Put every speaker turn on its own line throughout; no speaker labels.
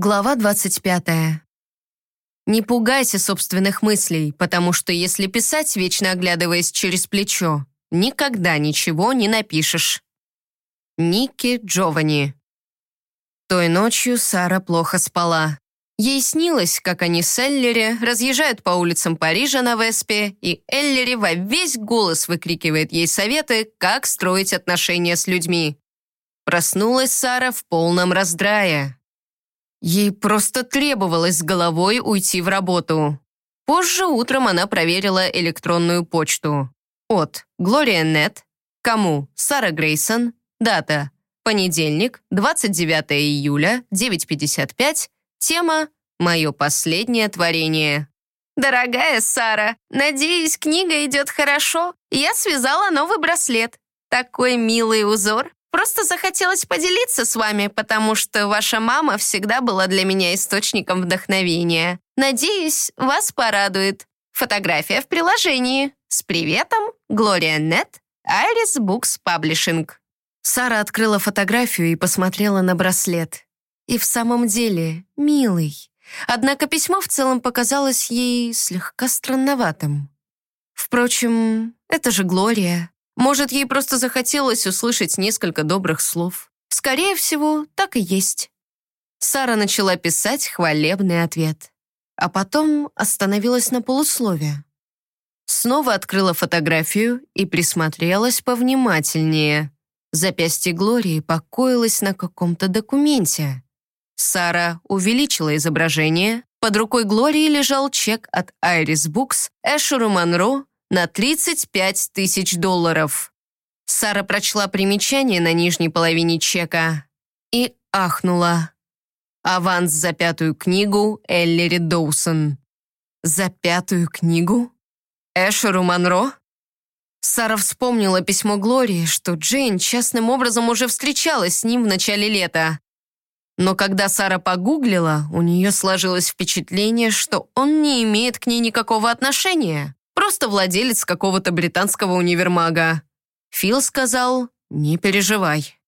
Глава 25. Не пугайся собственных мыслей, потому что если писать, вечно оглядываясь через плечо, никогда ничего не напишешь. Ники Джовани. Той ночью Сара плохо спала. Ей снилось, как они с Эллери разъезжают по улицам Парижа на Веспе, и Эллери во весь голос выкрикивает ей советы, как строить отношения с людьми. Проснулась Сара в полном раздрае. Ей просто требовалось с головой уйти в работу. Позже утром она проверила электронную почту. От Глория Нет. Кому? Сара Грейсон. Дата. Понедельник, 29 июля, 9.55. Тема «Мое последнее творение».
«Дорогая Сара, надеюсь, книга идет хорошо. Я связала новый браслет. Такой милый узор. Просто захотелось поделиться с вами, потому что ваша мама всегда была для меня источником вдохновения. Надеюсь, вас порадует. Фотография в приложении. С приветом, Глория Нет, Айрис Букс Паблишинг.
Сара открыла фотографию и посмотрела на браслет. И в самом деле, милый. Однако письмо в целом показалось ей слегка странноватым. Впрочем, это же Глория. Может, ей просто захотелось услышать несколько добрых слов. Скорее всего, так и есть. Сара начала писать хвалебный ответ. А потом остановилась на полуслове. Снова открыла фотографию и присмотрелась повнимательнее. Запястье Глории покоилось на каком-то документе. Сара увеличила изображение. Под рукой Глории лежал чек от Iris Books Эшеру Монро на 35 тысяч долларов. Сара прочла примечание на нижней половине чека и ахнула. Аванс за пятую книгу Эллери Доусон. За пятую книгу? Эшеру Монро? Сара вспомнила письмо Глории, что Джейн частным образом уже встречалась с ним в начале лета. Но когда Сара погуглила, у нее сложилось впечатление, что он не имеет к ней никакого отношения. Просто владелец какого-то британского универмага. Фил сказал, не переживай.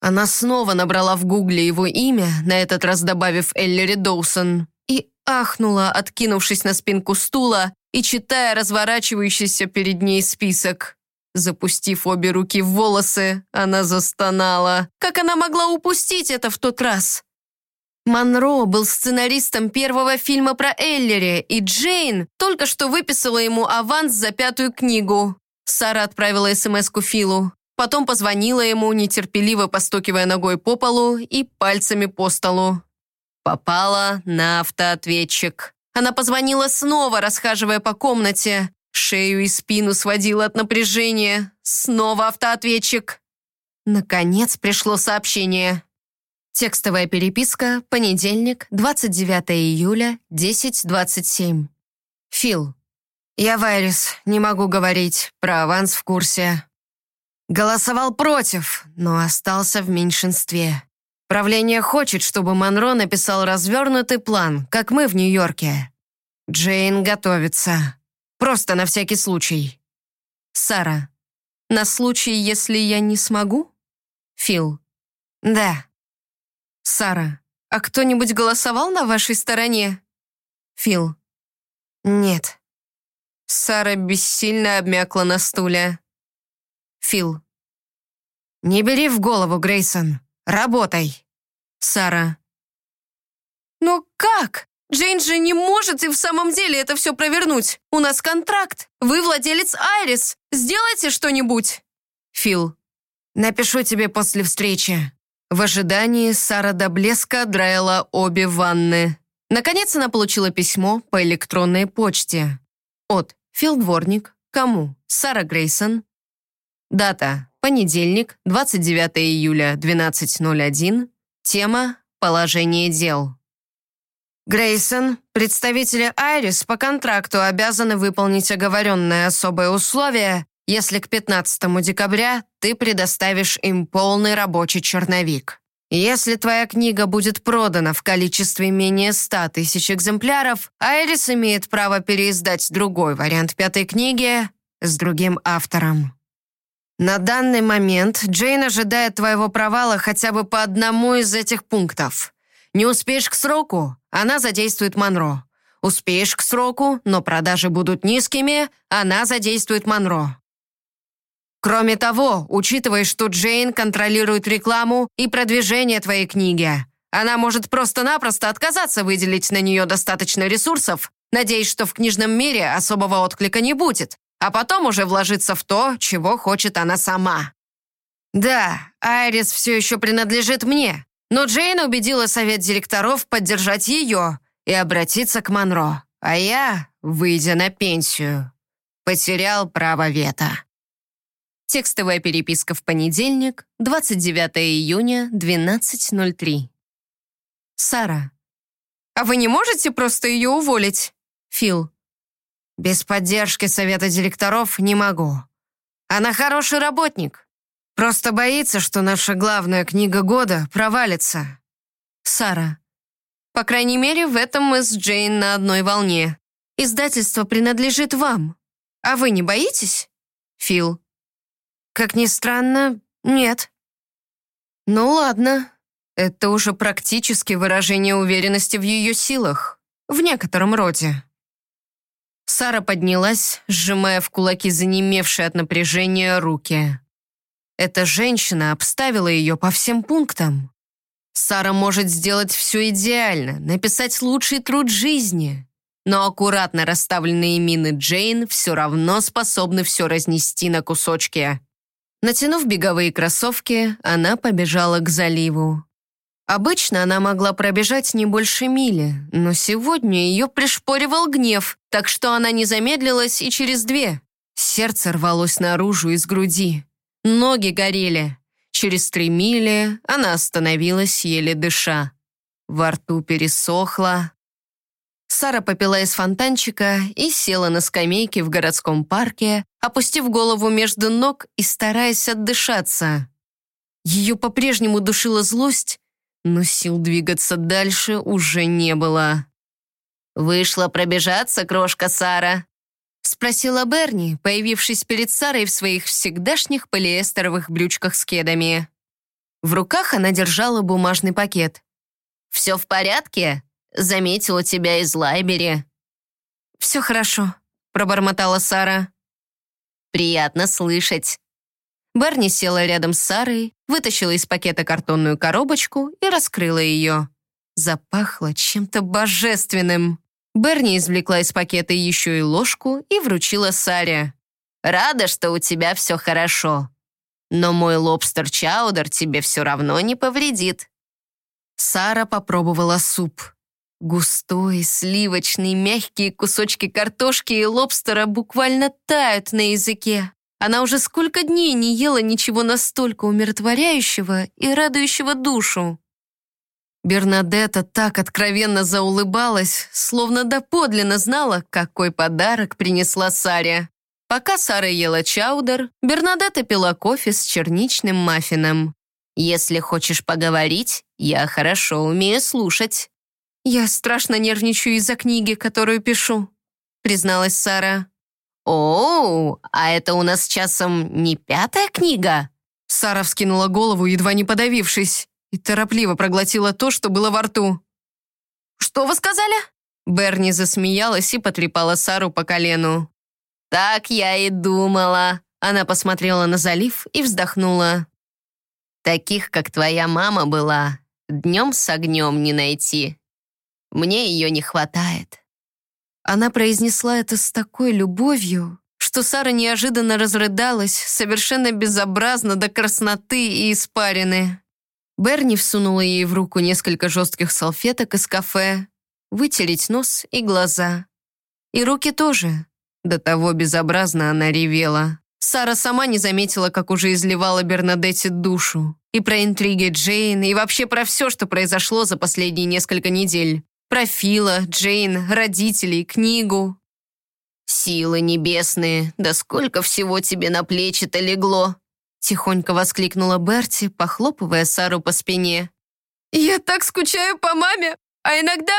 Она снова набрала в гугле его имя, на этот раз добавив Эллери Доусон, и ахнула, откинувшись на спинку стула и читая разворачивающийся перед ней список. Запустив обе руки в волосы, она застонала. Как она могла упустить это в тот раз? Монро был сценаристом первого фильма про Эллери, и Джейн только что выписала ему аванс за пятую книгу. Сара отправила СМС-ку Филу. Потом позвонила ему, нетерпеливо постукивая ногой по полу и пальцами по столу. Попала на автоответчик. Она позвонила снова, расхаживая по комнате. Шею и спину сводила от напряжения. Снова автоответчик. Наконец пришло сообщение. Текстовая переписка, понедельник, 29 июля, 10.27. Фил. Я Вайрис, не могу говорить, про аванс в курсе. Голосовал против, но остался в меньшинстве. Правление хочет, чтобы Монро написал развернутый план, как мы в Нью-Йорке. Джейн готовится. Просто на всякий случай. Сара. На случай, если я не смогу? Фил. Да. Сара, а кто-нибудь голосовал на вашей стороне? Фил. Нет. Сара бессильно обмякла на стуле. Фил. Не бери в голову, Грейсон. Работай. Сара. Но как? Джейн же не может и в самом деле это все провернуть. У нас контракт. Вы владелец Айрис. Сделайте что-нибудь. Фил. Напишу тебе после встречи. В ожидании Сара до блеска драила обе ванны. Наконец она получила письмо по электронной почте. От Филдворник. Кому? Сара Грейсон. Дата. Понедельник, 29 июля, 12.01. Тема «Положение дел». Грейсон, представители Айрис по контракту обязаны выполнить оговоренное особое условие если к 15 декабря ты предоставишь им полный рабочий черновик. Если твоя книга будет продана в количестве менее 100 тысяч экземпляров, Айрис имеет право переиздать другой вариант пятой книги с другим автором. На данный момент Джейн ожидает твоего провала хотя бы по одному из этих пунктов. Не успеешь к сроку, она задействует Монро. Успеешь к сроку, но продажи будут низкими, она задействует Монро. Кроме того, учитывая, что Джейн контролирует рекламу и продвижение твоей книги, она может просто-напросто отказаться выделить на нее достаточно ресурсов, надеясь, что в книжном мире особого отклика не будет, а потом уже вложиться в то, чего хочет она сама. Да, Айрис все еще принадлежит мне, но Джейн убедила совет директоров поддержать ее и обратиться к Монро, а я, выйдя на пенсию, потерял право вето.
Текстовая переписка в понедельник, 29 июня, 12.03. Сара. «А вы не можете просто ее уволить?» Фил.
«Без поддержки совета директоров не могу. Она хороший работник. Просто боится, что наша главная книга года провалится».
Сара. «По крайней мере, в этом мы с Джейн на одной волне. Издательство принадлежит вам. А вы не боитесь?» Фил.
«Как ни странно, нет».
«Ну ладно, это уже практически выражение уверенности в ее силах. В некотором роде. Сара поднялась, сжимая в кулаки занемевшие от напряжения руки. Эта женщина обставила ее по всем пунктам. Сара может сделать все идеально, написать лучший труд жизни. Но аккуратно расставленные мины Джейн все равно способны все разнести на кусочки. Натянув беговые кроссовки, она побежала к заливу. Обычно она могла пробежать не больше мили, но сегодня ее пришпоривал гнев, так что она не замедлилась и через две. Сердце рвалось наружу из груди. Ноги горели. Через три мили она остановилась, еле дыша. Во рту пересохло. Сара попила из фонтанчика и села на скамейке в городском парке, опустив голову между ног и стараясь отдышаться. Ее по-прежнему душила злость, но сил двигаться дальше уже не было. «Вышла пробежаться, крошка Сара?» Спросила Берни, появившись перед Сарой в своих всегдашних полиэстеровых брючках с кедами. В руках она держала бумажный пакет. «Все в порядке? Заметила тебя из Лайбери». «Все хорошо», — пробормотала Сара. «Приятно слышать. Берни села рядом с Сарой, вытащила из пакета картонную коробочку и раскрыла ее. Запахло чем-то божественным. Берни извлекла из пакета еще и ложку и вручила Саре. «Рада, что у тебя все хорошо. Но мой лобстер-чаудер тебе все равно не повредит». Сара попробовала суп. Густой, сливочный, мягкие кусочки картошки и лобстера буквально тают на языке. Она уже сколько дней не ела ничего настолько умиротворяющего и радующего душу. Бернадетта так откровенно заулыбалась, словно доподлинно знала, какой подарок принесла Саре. Пока Сара ела чаудер, Бернадетта пила кофе с черничным маффином. «Если хочешь поговорить, я хорошо умею слушать». «Я страшно нервничаю из-за книги, которую пишу», призналась Сара. «Оу, а это у нас часом не пятая книга?» Сара вскинула голову, едва не подавившись, и торопливо проглотила то, что было во рту. «Что вы сказали?» Берни засмеялась и потрепала Сару по колену. «Так я и думала». Она посмотрела на залив и вздохнула. «Таких, как твоя мама была, днем с огнем не найти. Мне ее не хватает». Она произнесла это с такой любовью, что Сара неожиданно разрыдалась, совершенно безобразно до красноты и испарины. Берни всунула ей в руку несколько жестких салфеток из кафе, вытереть нос и глаза. И руки тоже. До того безобразно она ревела. Сара сама не заметила, как уже изливала Бернадетте душу. И про интриги Джейн, и вообще про все, что произошло за последние несколько недель. Про Фила, Джейн, родителей, книгу. «Силы небесные, да сколько всего тебе на плечи-то легло!» Тихонько воскликнула Берти, похлопывая Сару по спине. «Я так скучаю по маме, а иногда,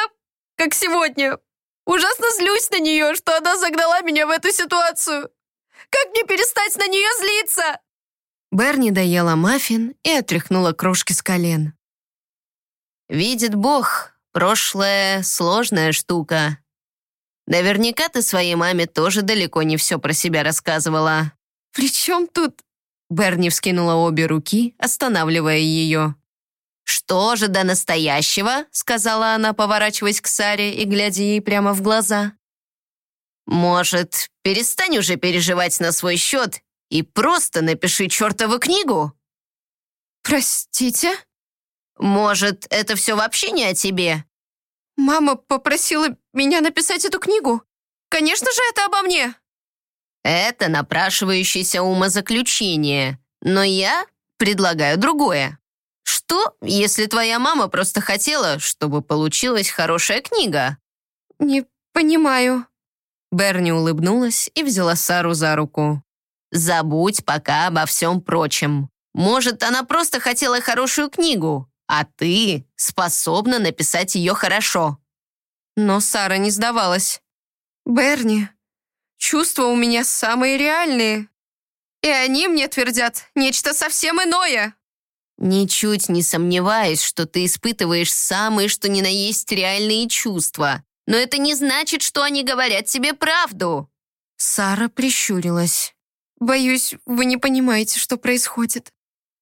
как сегодня, ужасно злюсь на нее, что она загнала меня в эту ситуацию. Как мне перестать на нее злиться?» Берни доела маффин и отряхнула крошки с колен. Видит Бог, прошлое — сложная штука. Наверняка ты своей маме тоже далеко не все про себя рассказывала.
«При чем тут...» Берни вскинула обе руки, останавливая ее.
«Что же до настоящего?» — сказала она, поворачиваясь к Саре и глядя ей прямо в глаза. «Может, перестань уже переживать на свой счет и просто напиши чертову книгу?»
«Простите?»
«Может, это все вообще не о тебе?»
«Мама попросила меня написать эту книгу. Конечно же, это обо мне!»
Это напрашивающееся умозаключение, но я предлагаю другое. Что, если твоя мама просто хотела, чтобы получилась хорошая книга?
Не понимаю. Берни улыбнулась и взяла Сару за руку.
Забудь пока обо всем прочем. Может, она просто хотела хорошую книгу, а ты способна написать ее хорошо.
Но Сара не сдавалась. «Берни, чувства у меня самые реальные. И они мне твердят нечто совсем иное».
«Ничуть не сомневаюсь, что ты испытываешь самые что ни на есть реальные чувства. Но это не значит, что они говорят тебе правду».
Сара прищурилась. «Боюсь, вы не понимаете, что происходит».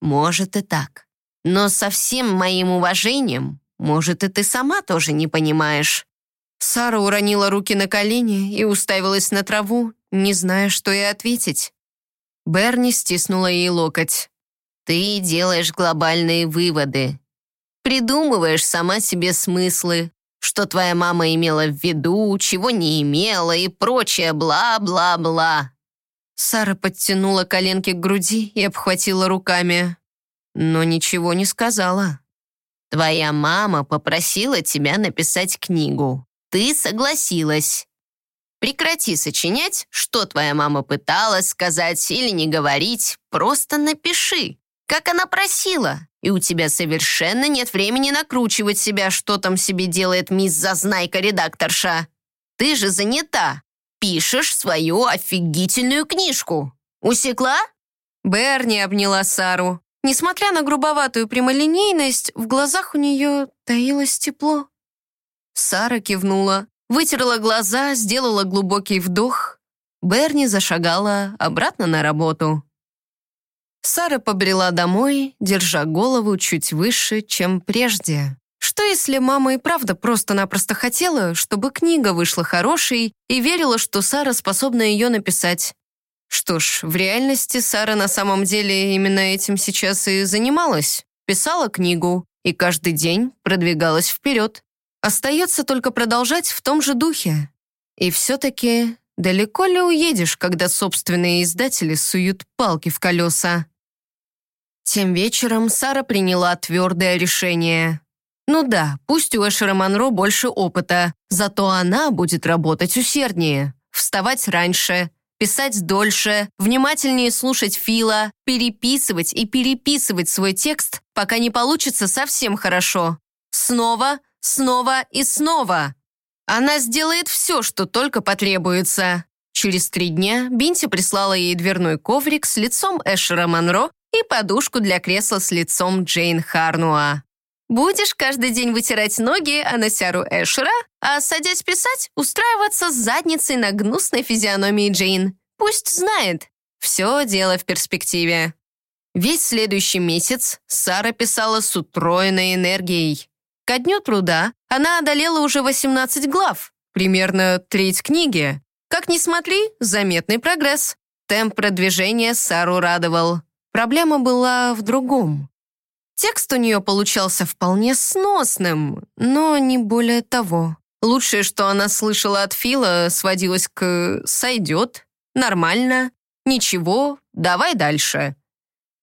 «Может и так. Но со всем моим уважением, может, и ты сама тоже не понимаешь».
Сара уронила руки на колени и уставилась на траву, не зная, что ей ответить. Берни стиснула ей локоть.
«Ты делаешь глобальные выводы. Придумываешь сама себе смыслы, что твоя мама имела в виду, чего не имела и прочее бла-бла-бла».
Сара подтянула коленки к груди и обхватила руками, но ничего не сказала.
«Твоя мама попросила тебя написать книгу ты согласилась. Прекрати сочинять, что твоя мама пыталась сказать или не говорить, просто напиши, как она просила. И у тебя совершенно нет времени накручивать себя, что там себе делает мисс Зазнайка-редакторша. Ты же занята. Пишешь свою офигительную книжку. Усекла?
Берни обняла Сару. Несмотря на грубоватую прямолинейность, в глазах у нее таилось тепло. Сара кивнула, вытерла глаза, сделала глубокий вдох. Берни зашагала обратно на работу. Сара побрела домой, держа голову чуть выше, чем прежде. Что если мама и правда просто-напросто хотела, чтобы книга вышла хорошей и верила, что Сара способна ее написать? Что ж, в реальности Сара на самом деле именно этим сейчас и занималась. Писала книгу и каждый день продвигалась вперед. Остается только продолжать в том же духе. И все-таки далеко ли уедешь, когда собственные издатели суют палки в колеса? Тем вечером Сара приняла твердое решение. Ну да, пусть у Эшера Монро больше опыта, зато она будет работать усерднее, вставать раньше, писать дольше, внимательнее слушать Фила, переписывать и переписывать свой текст, пока не получится совсем хорошо. Снова снова и снова. Она сделает все, что только потребуется. Через три дня Бинти прислала ей дверной коврик с лицом Эшера Монро и подушку для кресла с лицом Джейн Харнуа. Будешь каждый день вытирать ноги Анасяру Эшера, а, садясь писать, устраиваться с задницей на гнусной физиономии Джейн. Пусть знает. Все дело в перспективе. Весь следующий месяц Сара писала с утроенной энергией. Ко дню труда она одолела уже 18 глав, примерно треть книги. Как ни смотри, заметный прогресс. Темп продвижения Сару радовал. Проблема была в другом. Текст у нее получался вполне сносным, но не более того. Лучшее, что она слышала от Фила, сводилось к «сойдет», «нормально», «ничего», «давай дальше».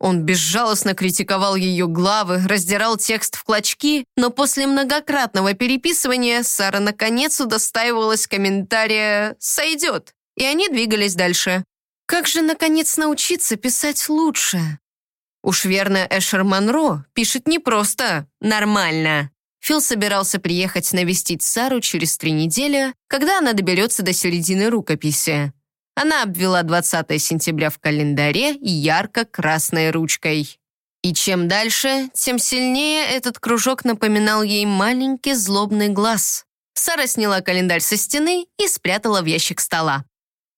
Он безжалостно критиковал ее главы, раздирал текст в клочки, но после многократного переписывания Сара наконец удостаивалась комментария «сойдет», и они двигались дальше. Как же, наконец, научиться писать лучше? Уж верно, Эшер Монро пишет не просто «нормально». Фил собирался приехать навестить Сару через три недели, когда она доберется до середины рукописи. Она обвела 20 сентября в календаре ярко-красной ручкой. И чем дальше, тем сильнее этот кружок напоминал ей маленький злобный глаз. Сара сняла календарь со стены и спрятала в ящик стола.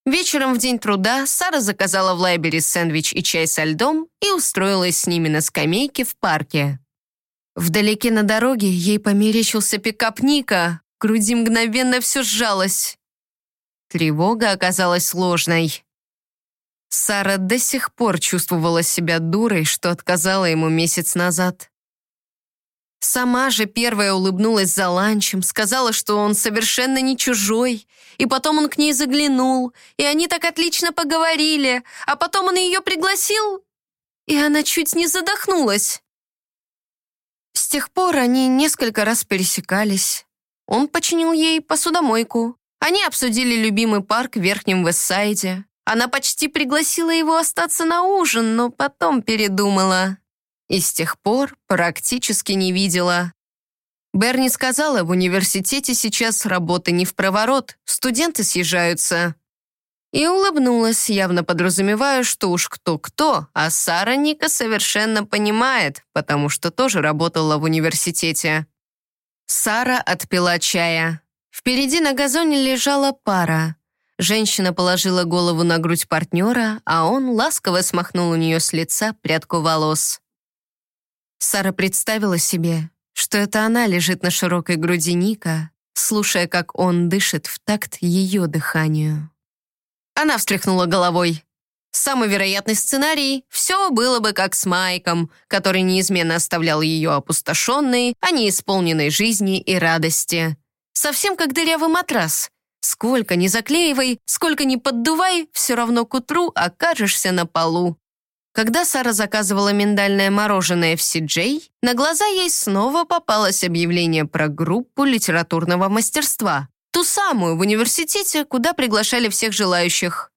Вечером в день труда Сара заказала в Лайбери сэндвич и чай со льдом и устроилась с ними на скамейке в парке. Вдалеке на дороге ей померещился пикап Ника, груди мгновенно все сжалось. Тревога оказалась сложной. Сара до сих пор чувствовала себя дурой, что отказала ему месяц назад. Сама же первая улыбнулась за ланчем, сказала, что он совершенно не чужой, и потом он к ней заглянул, и они так отлично поговорили, а потом он ее пригласил, и она чуть не задохнулась. С тех пор они несколько раз пересекались. Он починил ей посудомойку. Они обсудили любимый парк в Верхнем Вестсайде. Она почти пригласила его остаться на ужин, но потом передумала. И с тех пор практически не видела. Берни сказала, в университете сейчас работа не в проворот, студенты съезжаются. И улыбнулась, явно подразумевая, что уж кто-кто, а Сара Ника совершенно понимает, потому что тоже работала в университете. Сара отпила чая. Впереди на газоне лежала пара. Женщина положила голову на грудь партнера, а он ласково смахнул у нее с лица прядку волос. Сара представила себе, что это она лежит на широкой груди Ника, слушая, как он дышит в такт ее дыханию. Она встряхнула головой. Самый вероятный сценарий — все было бы как с Майком, который неизменно оставлял ее опустошенной, а не исполненной жизни и радости. Совсем как дырявый матрас, Сколько ни заклеивай, сколько ни поддувай, все равно к утру окажешься на полу. Когда Сара заказывала миндальное мороженое в Си-Джей, на глаза ей снова попалось объявление про группу литературного мастерства. Ту самую в университете, куда приглашали всех желающих.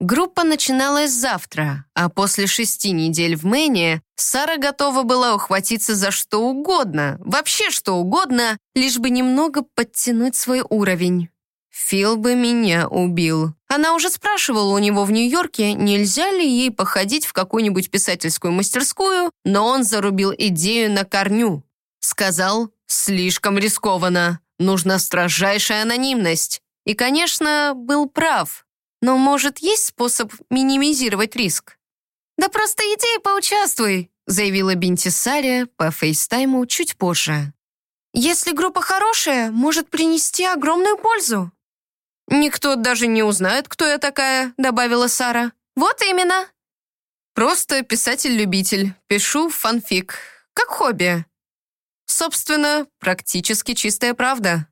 Группа начиналась завтра, а после шести недель в Мэне Сара готова была ухватиться за что угодно, вообще что угодно, лишь бы немного подтянуть свой уровень. Фил бы меня убил. Она уже спрашивала у него в Нью-Йорке, нельзя ли ей походить в какую-нибудь писательскую мастерскую, но он зарубил идею на корню. Сказал, слишком рискованно, нужна строжайшая анонимность. И, конечно, был прав. Но, может, есть способ минимизировать риск? «Да просто иди поучаствуй», заявила Бинти Сария по фейстайму чуть позже. «Если группа хорошая, может принести огромную пользу». «Никто даже не узнает, кто я такая», — добавила Сара. «Вот именно». «Просто писатель-любитель. Пишу фанфик. Как хобби». Собственно, практически чистая правда.